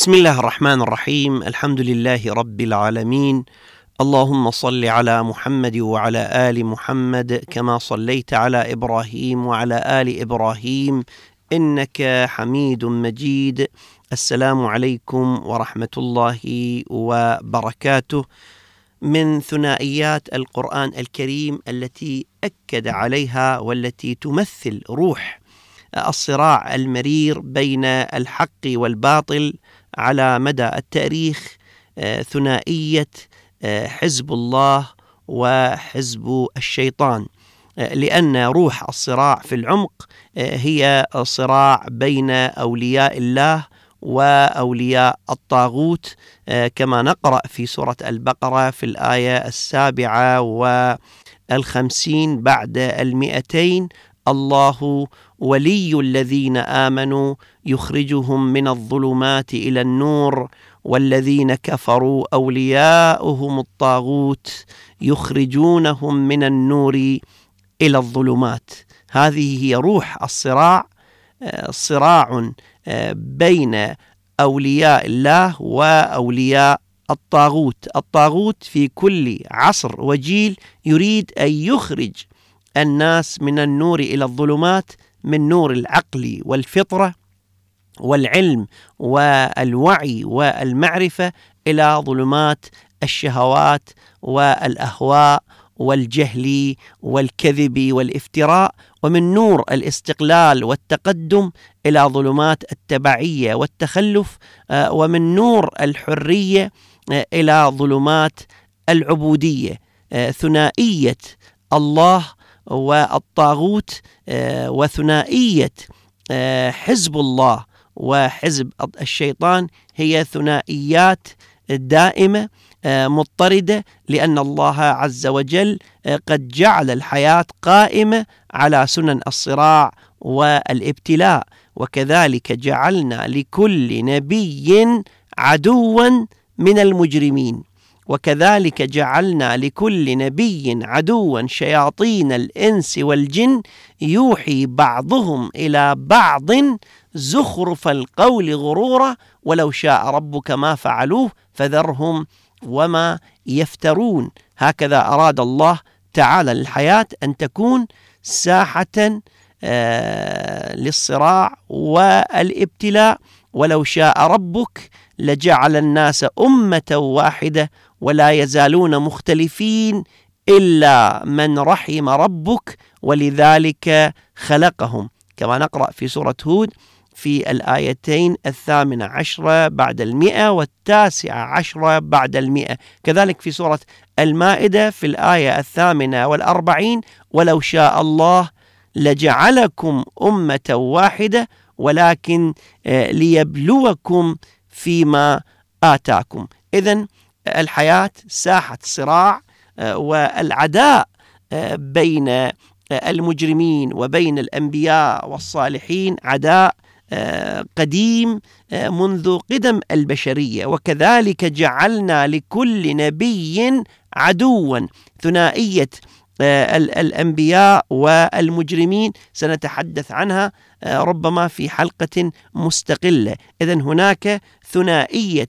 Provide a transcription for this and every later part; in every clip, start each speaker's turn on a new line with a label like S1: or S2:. S1: بسم الله الرحمن الرحيم الحمد لله رب العالمين اللهم صل على محمد وعلى ال محمد كما صليت على ابراهيم وعلى ال ابراهيم انك حميد مجيد السلام عليكم ورحمه الله وبركاته من ثنائيات القران الكريم التي اكد عليها والتي تمثل روح الصراع المرير بين الحق والباطل على مدى التاريخ آه، ثنائيه آه، حزب الله وحزب الشيطان آه، لأن روح الصراع في العمق هي صراع بين أولياء الله وأولياء الطاغوت كما نقرأ في سورة البقرة في الآية السابعة والخمسين بعد المئتين الله ولي الذين امنوا يخرجهم من الظلمات الى النور والذين كفروا اولياؤهم الطاغوت يخرجونهم من النور الى الظلمات هذه هي روح الصراع آه، صراع آه، بين اولياء الله واولياء الطاغوت الطاغوت في كل عصر وجيل يريد ان يخرج الناس من النور إلى الظلمات من نور العقل والفطرة والعلم والوعي والمعرفة إلى ظلمات الشهوات والأهواء والجهل والكذب والافتراء ومن نور الاستقلال والتقدم إلى ظلمات التبعية والتخلف آه، ومن نور الحرية آه، إلى ظلمات العبودية آه، ثنائية الله والطاغوت آه، وثنائية آه، حزب الله وحزب الشيطان هي ثنائيات دائمة آه، مضطردة لأن الله عز وجل قد جعل الحياة قائمة على سنن الصراع والابتلاء وكذلك جعلنا لكل نبي عدوا من المجرمين وكذلك جعلنا لكل نبي عدوا شياطين الانس والجن يوحي بعضهم الى بعض زخرف القول غرورا ولو شاء ربك ما فعلوه فذرهم وما يفترون هكذا اراد الله تعالى الحياه ان تكون ساحه آه، للصراع والابتلاء ولو شاء ربك لجعل الناس امه واحده ولا يزالون مختلفين إلا من رحم ربك ولذلك خلقهم كما نقرأ في سورة هود في الآيتين الثامنة عشرة بعد المئة والتاسعة عشرة بعد المئة كذلك في سورة المائدة في الآية الثامنة والأربعين ولو شاء الله لجعلكم أمة واحدة ولكن آه، ليبلوكم فيما آتاكم إذا الحياة ساحة صراع آه، والعداء آه، بين آه، المجرمين وبين الأنبياء والصالحين عداء قديم منذ قدم البشرية وكذلك جعلنا لكل نبي عدوا ثنائية الأنبياء والمجرمين سنتحدث عنها ربما في حلقة مستقلة إذا هناك ثنائية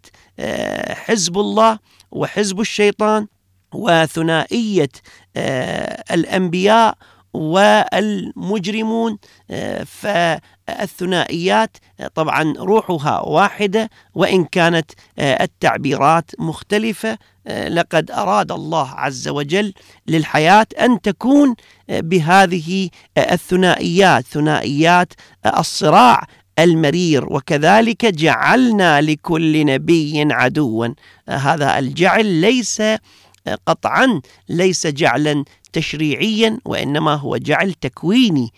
S1: حزب الله وحزب الشيطان وثنائية آه، الأنبياء والمجرمون آه، فالثنائيات آه، طبعا روحها واحدة وإن كانت التعبيرات مختلفة لقد أراد الله عز وجل للحياة أن تكون بهذه الثنائيات ثنائيات الصراع المرير وكذلك جعلنا لكل نبي عدوا هذا الجعل ليس قطعا ليس جعلا تشريعيا وانما هو جعل تكويني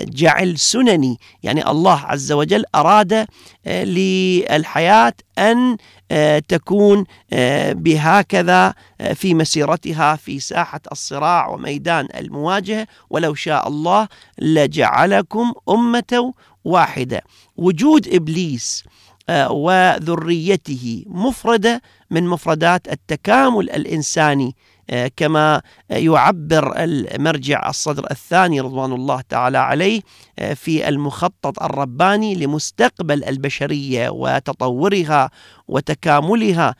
S1: جعل سنني يعني الله عز وجل اراد آه، للحياه ان آه، تكون آه، بهكذا في مسيرتها في ساحه الصراع وميدان المواجهه ولو شاء الله لجعلكم امه واحدة وجود إبليس آه، وذريته مفردة من مفردات التكامل الإنساني آه، كما يعبر المرجع الصدر الثاني رضوان الله تعالى عليه آه، في المخطط الرباني لمستقبل البشريه وتطورها وتكاملها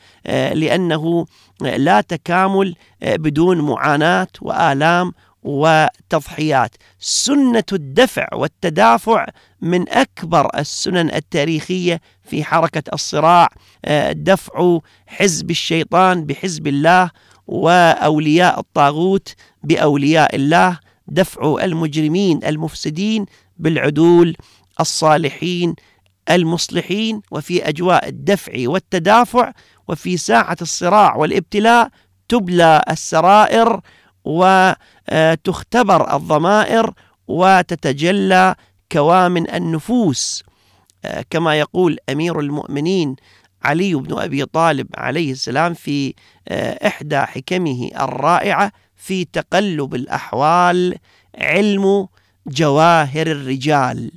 S1: لانه لا تكامل بدون معاناه والام وتضحيات سنه الدفع والتدافع من أكبر السنن التاريخية في حركة الصراع آه، دفع حزب الشيطان بحزب الله وأولياء الطاغوت بأولياء الله دفع المجرمين المفسدين بالعدول الصالحين المصلحين وفي أجواء الدفع والتدافع وفي ساعة الصراع والابتلاء تبلى السرائر وتختبر آه، الضمائر وتتجلى كوامن النفوس آه، كما يقول أمير المؤمنين علي بن أبي طالب عليه السلام في آه، إحدى حكمه الرائعة في تقلب الأحوال علم جواهر الرجال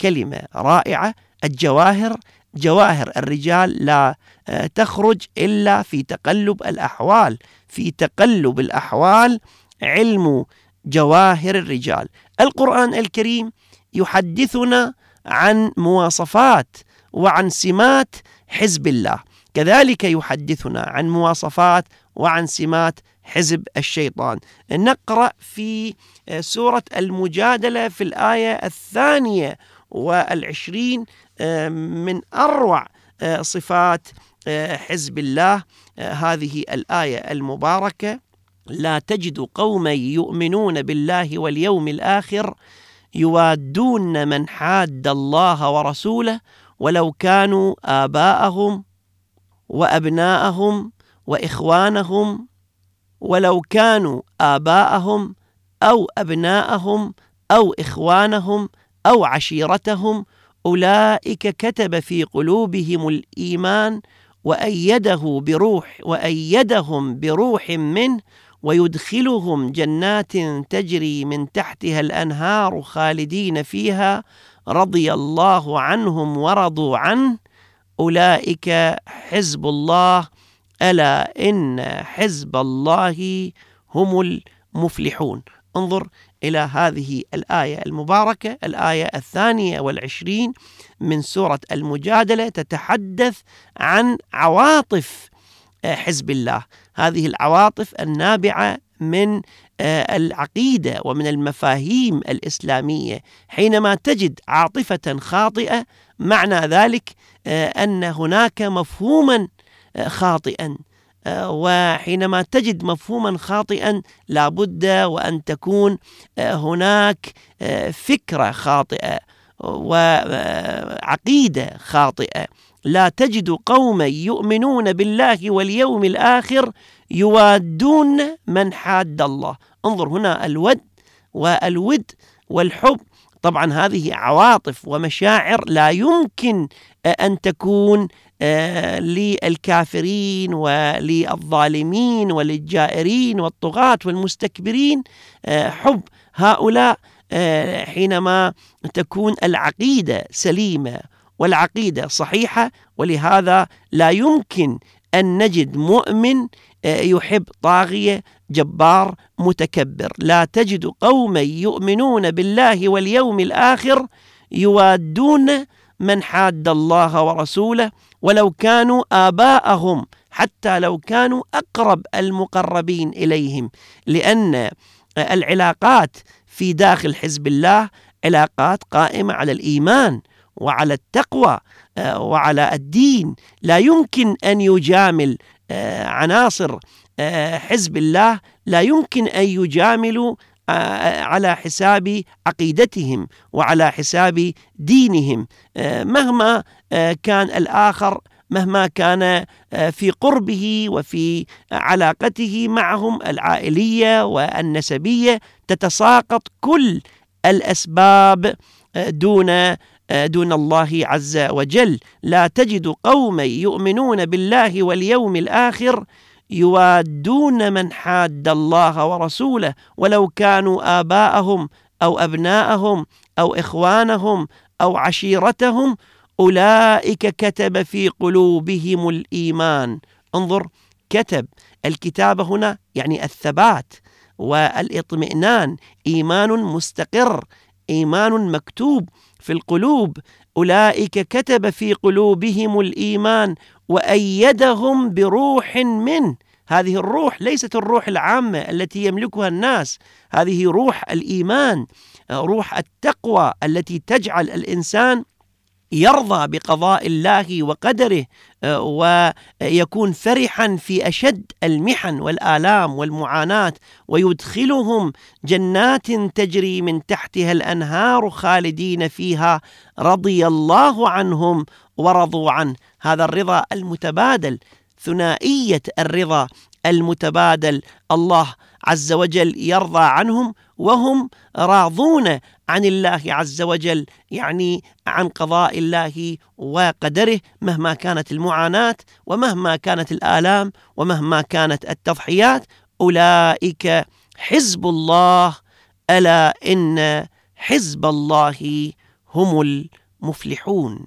S1: كلمة رائعة الجواهر جواهر الرجال لا آه، تخرج إلا في تقلب الأحوال في تقلب الأحوال علم جواهر الرجال القرآن الكريم يحدثنا عن مواصفات وعن سمات حزب الله كذلك يحدثنا عن مواصفات وعن سمات حزب الشيطان نقرأ في آه، سورة المجادلة في الآية الثانية والعشرين آه، من أروع آه، صفات حزب الله هذه الآية المباركة لا تجد قوما يؤمنون بالله واليوم الآخر يوادون من حاد الله ورسوله ولو كانوا آباءهم وأبناءهم وإخوانهم ولو كانوا آباءهم أو أبناءهم أو إخوانهم أو عشيرتهم أولئك كتب في قلوبهم الإيمان وأيده بروح وأيدهم بروح منه ويدخلهم جنات تجري من تحتها الأنهار خالدين فيها رضي الله عنهم ورضوا عنه أولئك حزب الله ألا إن حزب الله هم المفلحون انظر إلى هذه الآية المباركة الآية الثانية والعشرين من سورة المجادلة تتحدث عن عواطف حزب الله هذه العواطف النابعة من آه، العقيدة ومن المفاهيم الإسلامية حينما تجد عاطفة خاطئة معنى ذلك آه، أن هناك مفهوما آه، خاطئا وحينما تجد مفهوما خاطئا لابد وأن تكون هناك فكرة خاطئة وعقيدة خاطئة لا تجد قوما يؤمنون بالله واليوم الآخر يوادون من حاد الله انظر هنا الود والود والحب طبعا هذه عواطف ومشاعر لا يمكن أن تكون آه، للكافرين وللظالمين وللجائرين والطغاة والمستكبرين آه، حب هؤلاء آه، حينما تكون العقيدة سليمة والعقيدة صحيحة ولهذا لا يمكن أن نجد مؤمن آه، يحب طاغية جبار متكبر لا تجد قوما يؤمنون بالله واليوم الآخر يوادون من حاد الله ورسوله ولو كانوا آباءهم حتى لو كانوا أقرب المقربين إليهم لأن آه، العلاقات في داخل حزب الله علاقات قائمة على الإيمان وعلى التقوى آه، وعلى الدين لا يمكن أن يجامل آه، عناصر آه، حزب الله لا يمكن أن يجاملوا على حساب عقيدتهم وعلى حساب دينهم مهما كان الآخر مهما كان في قربه وفي علاقته معهم العائلية والنسبية تتساقط كل الأسباب دون دون الله عز وجل لا تجد قوما يؤمنون بالله واليوم الآخر يوادون من حاد الله ورسوله ولو كانوا آباءهم أو أبناءهم أو إخوانهم أو عشيرتهم أولئك كتب في قلوبهم الإيمان انظر كتب الكتاب هنا يعني الثبات والاطمئنان إيمان مستقر إيمان مكتوب في القلوب أولئك كتب في قلوبهم الإيمان وأيدهم بروح من هذه الروح ليست الروح العامة التي يملكها الناس هذه روح الإيمان آه، روح التقوى التي تجعل الإنسان يرضى بقضاء الله وقدره آه، ويكون فرحا في أشد المحن والآلام والمعاناة ويدخلهم جنات تجري من تحتها الأنهار خالدين فيها رضي الله عنهم ورضوا عنه هذا الرضا المتبادل ثنائية الرضا المتبادل الله عز وجل يرضى عنهم وهم راضون عن الله عز وجل يعني عن قضاء الله وقدره مهما كانت المعاناة ومهما كانت الآلام ومهما كانت التضحيات أولئك حزب الله ألا إن حزب الله هم المفلحون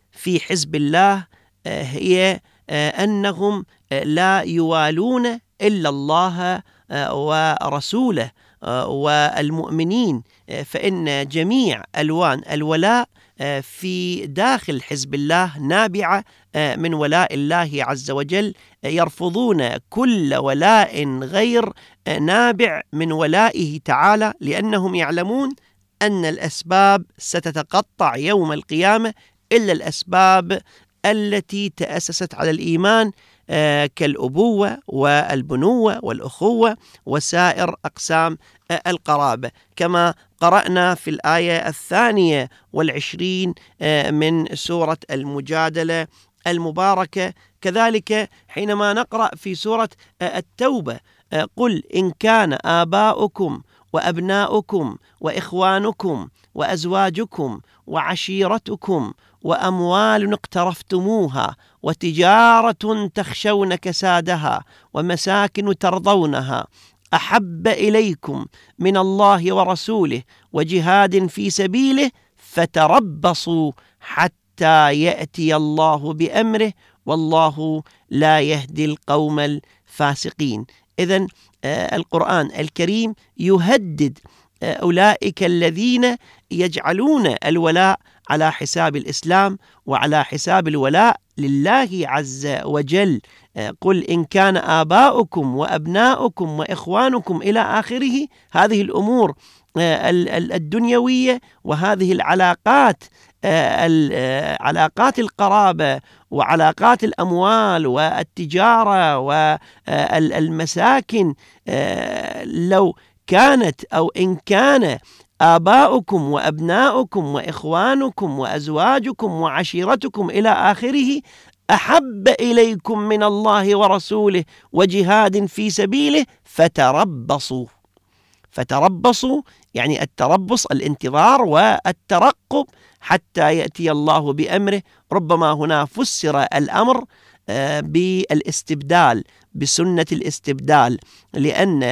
S1: في حزب الله آه، هي آه، أنهم آه، لا يوالون إلا الله ورسوله والمؤمنين فإن جميع ألوان الولاء في داخل حزب الله نابعة من ولاء الله عز وجل يرفضون كل ولاء غير نابع من ولائه تعالى لأنهم يعلمون أن الأسباب ستتقطع يوم القيامة إلا الأسباب التي تأسست على الإيمان آه، كالأبوة والبنوة والأخوة وسائر أقسام آه، القرابة كما قرأنا في الآية الثانية والعشرين آه، من سورة المجادلة المباركة كذلك حينما نقرأ في سورة التوبة قل إن كان آباؤكم وأبناؤكم وإخوانكم وأزواجكم وعشيرتكم واموال اقترفتموها وتجاره تخشون كسادها ومساكن ترضونها احب اليكم من الله ورسوله وجهاد في سبيله فتربصوا حتى ياتي الله بامره والله لا يهدي القوم الفاسقين اذا آه، القران الكريم يهدد أولئك الذين يجعلون الولاء على حساب الإسلام وعلى حساب الولاء لله عز وجل آه، قل إن كان آباؤكم وأبناؤكم وإخوانكم إلى آخره هذه الأمور آه، الدنيوية وهذه العلاقات آه، علاقات القرابة وعلاقات الأموال والتجارة والمساكن لو كانت أو إن كان آباؤكم وأبناؤكم وإخوانكم وأزواجكم وعشيرتكم إلى آخره أحب إليكم من الله ورسوله وجهاد في سبيله فتربصوا فتربصوا يعني التربص الانتظار والترقب حتى يأتي الله بأمره ربما هنا فسر الأمر آه، بالاستبدال بسنة الاستبدال لأن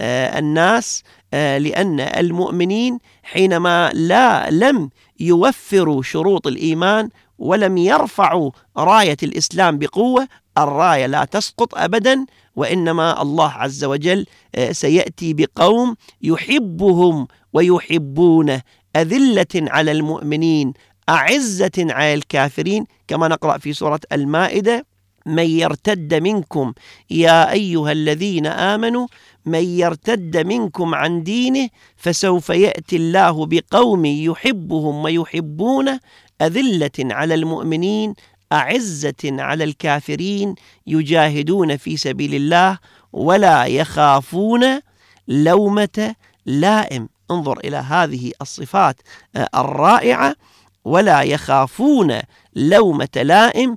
S1: آه، الناس آه، لأن المؤمنين حينما لا لم يوفروا شروط الإيمان ولم يرفعوا راية الإسلام بقوة الراية لا تسقط أبدا وإنما الله عز وجل سيأتي بقوم يحبهم ويحبونه أذلة على المؤمنين أعزة على الكافرين كما نقرأ في سورة المائدة من يرتد منكم يا أيها الذين آمنوا من يرتد منكم عن دينه فسوف يأتي الله بقوم يحبهم ويحبونه أذلة على المؤمنين أعزة على الكافرين يجاهدون في سبيل الله ولا يخافون لومة لائم انظر إلى هذه الصفات آه، الرائعة ولا يخافون لومة لائم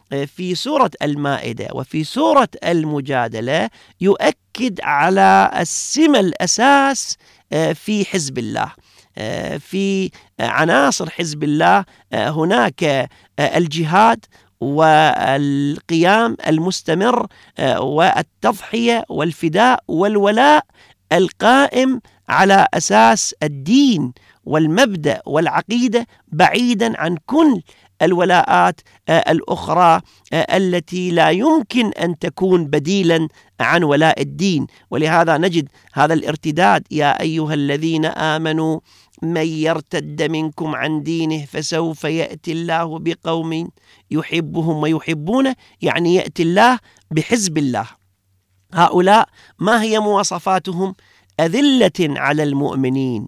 S1: في سورة المائدة وفي سورة المجادلة يؤكد على السمة الأساس آه، في حزب الله آه، في عناصر حزب الله آه، هناك الجهاد والقيام المستمر والتضحية والفداء والولاء القائم على أساس الدين والمبدأ والعقيدة بعيدا عن كل الولاءات آه، الأخرى آه، التي لا يمكن أن تكون بديلا عن ولاء الدين ولهذا نجد هذا الارتداد يا أيها الذين آمنوا من يرتد منكم عن دينه فسوف يأتي الله بقوم يحبهم ويحبونه يعني يأتي الله بحزب الله هؤلاء ما هي مواصفاتهم؟ أذلة على المؤمنين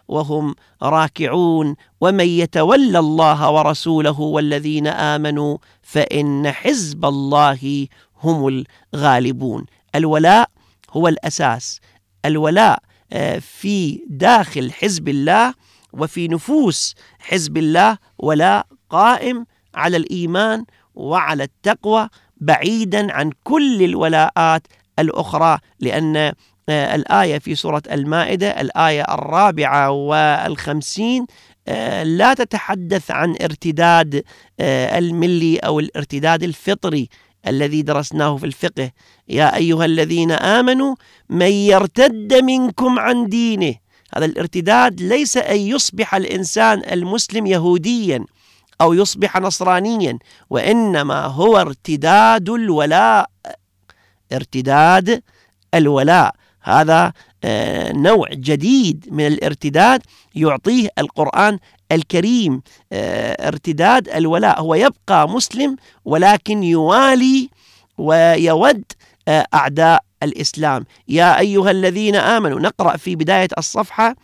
S1: وهم راكعون ومن يتولى الله ورسوله والذين آمنوا فإن حزب الله هم الغالبون الولاء هو الأساس الولاء آه، في داخل حزب الله وفي نفوس حزب الله ولا قائم على الإيمان وعلى التقوى بعيدا عن كل الولاءات الأخرى لأن آه، الآية في سورة المائدة الآية الرابعة والخمسين آه، لا تتحدث عن ارتداد آه، الملي أو الارتداد الفطري الذي درسناه في الفقه يا أيها الذين آمنوا من يرتد منكم عن دينه هذا الارتداد ليس أن يصبح الإنسان المسلم يهودياً أو يصبح نصرانيا وإنما هو ارتداد الولاء ارتداد الولاء هذا آه، نوع جديد من الارتداد يعطيه القرآن الكريم آه، ارتداد الولاء هو يبقى مسلم ولكن يوالي ويود آه، أعداء الإسلام يا أيها الذين آمنوا نقرأ في بداية الصفحة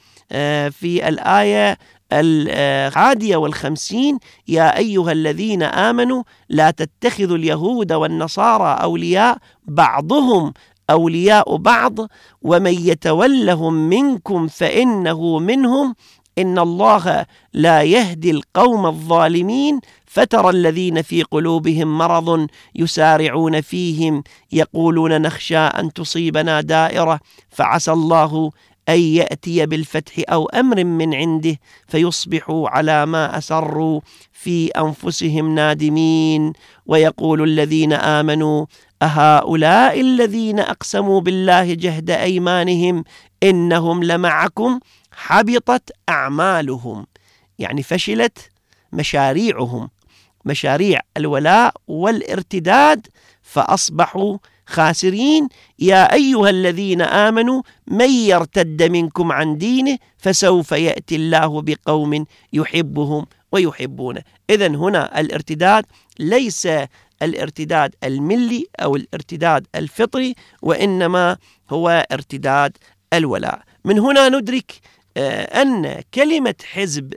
S1: في الآية العادية والخمسين يا أيها الذين آمنوا لا تتخذوا اليهود والنصارى أولياء بعضهم أولياء بعض ومن يتولهم منكم فإنه منهم إن الله لا يهدي القوم الظالمين فترى الذين في قلوبهم مرض يسارعون فيهم يقولون نخشى أن تصيبنا دائرة فعسى الله أن يأتي بالفتح أو أمر من عنده فيصبحوا على ما أسروا في أنفسهم نادمين ويقول الذين آمنوا أهؤلاء الذين أقسموا بالله جهد أيمانهم إنهم لمعكم حبطت أعمالهم يعني فشلت مشاريعهم مشاريع الولاء والارتداد فأصبحوا خاسرين يا أيها الذين آمنوا من يرتد منكم عن دينه فسوف يأتي الله بقوم يحبهم ويحبونه إذا هنا الارتداد ليس الارتداد الملي أو الارتداد الفطري وإنما هو ارتداد الولاء من هنا ندرك آه، أن كلمة حزب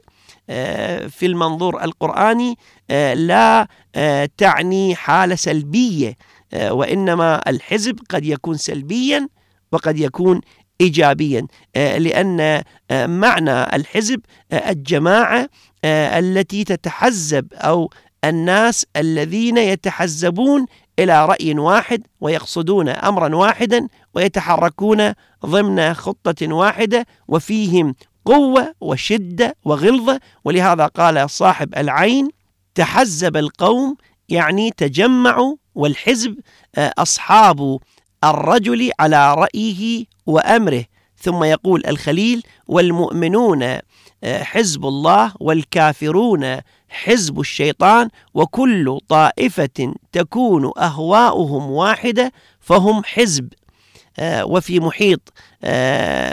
S1: آه، في المنظور القرآني آه، لا تعني حالة سلبية آه، وإنما الحزب قد يكون سلبيا وقد يكون إيجابيا آه، لأن آه، معنى الحزب الجماعة التي تتحزب أو الناس الذين يتحزبون إلى رأي واحد ويقصدون أمرا واحدا ويتحركون ضمن خطة واحدة وفيهم قوة وشدة وغلظة ولهذا قال صاحب العين تحزب القوم يعني تجمعوا والحزب آه، أصحاب الرجل على رأيه وأمره ثم يقول الخليل والمؤمنون آه، حزب الله والكافرون حزب الشيطان وكل طائفة تكون أهواؤهم واحدة فهم حزب آه، وفي محيط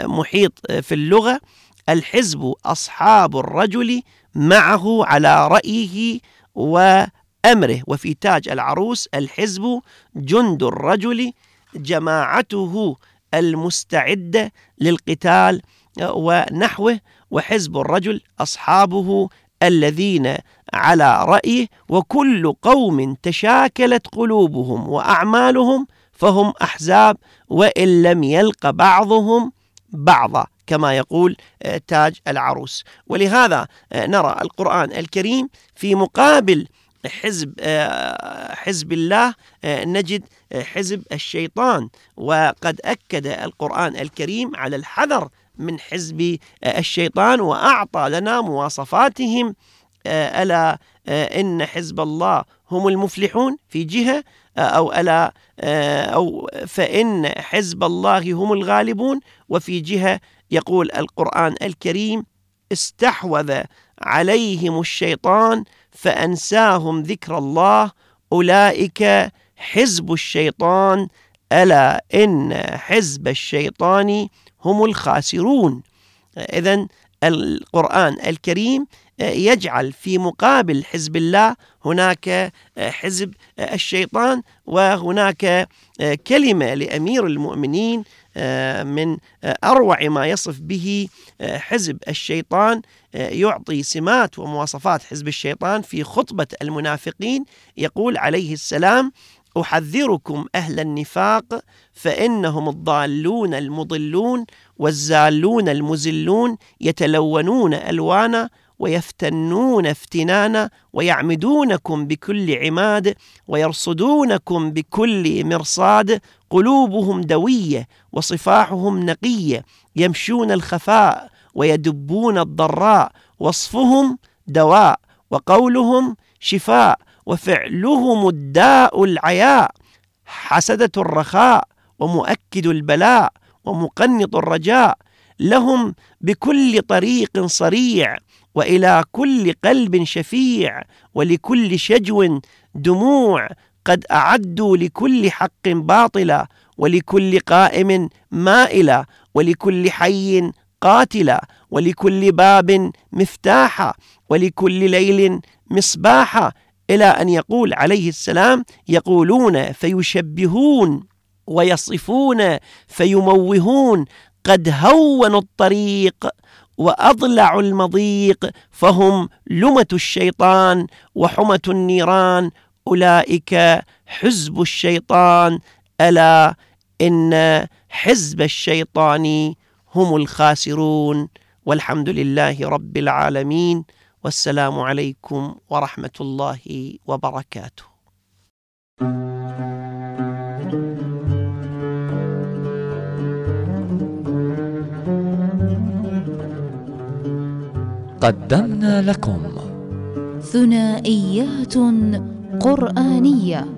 S1: محيط في اللغة الحزب أصحاب الرجل معه على رأيه وأمره أمره وفي تاج العروس الحزب جند الرجل جماعته المستعدة للقتال آه، ونحوه وحزب الرجل أصحابه الذين على رأيه وكل قوم تشاكلت قلوبهم وأعمالهم فهم أحزاب وإن لم يلق بعضهم بعضا كما يقول آه، تاج العروس ولهذا آه، نرى القرآن الكريم في مقابل حزب آه، حزب الله آه، نجد آه، حزب الشيطان وقد أكد القرآن الكريم على الحذر من حزب الشيطان وأعطى لنا مواصفاتهم ألا إن حزب الله هم المفلحون في جهة أو ألا أو فإن حزب الله هم الغالبون وفي جهة يقول القرآن الكريم استحوذ عليهم الشيطان فأنساهم ذكر الله أولئك حزب الشيطان ألا إن حزب الشيطان هم الخاسرون إذا القرآن الكريم يجعل في مقابل حزب الله هناك حزب الشيطان وهناك كلمة لأمير المؤمنين آه، من آه، اروع ما يصف به آه، حزب الشيطان يعطي سمات ومواصفات حزب الشيطان في خطبه المنافقين يقول عليه السلام احذركم اهل النفاق فانهم الضالون المضلون والزالون المزلون يتلونون الوانا ويفتنون افتنانا ويعمدونكم بكل عماد ويرصدونكم بكل مرصاد قلوبهم دوية وصفاحهم نقية يمشون الخفاء ويدبون الضراء وصفهم دواء وقولهم شفاء وفعلهم الداء العياء حسدة الرخاء ومؤكد البلاء ومقنط الرجاء لهم بكل طريق صريع والى كل قلب شفيع ولكل شجو دموع قد اعدوا لكل حق باطلا ولكل قائم مائلا ولكل حي قاتلا ولكل باب مفتاحا ولكل ليل مصباحا إلى أن يقول عليه السلام يقولون فيشبهون ويصفون فيموهون قد هونوا الطريق وأضلع المضيق فهم لمة الشيطان وحمة النيران أولئك حزب الشيطان ألا إن حزب الشيطان هم الخاسرون والحمد لله رب العالمين والسلام عليكم ورحمة الله وبركاته قدمنا لكم ثنائيات قرآنية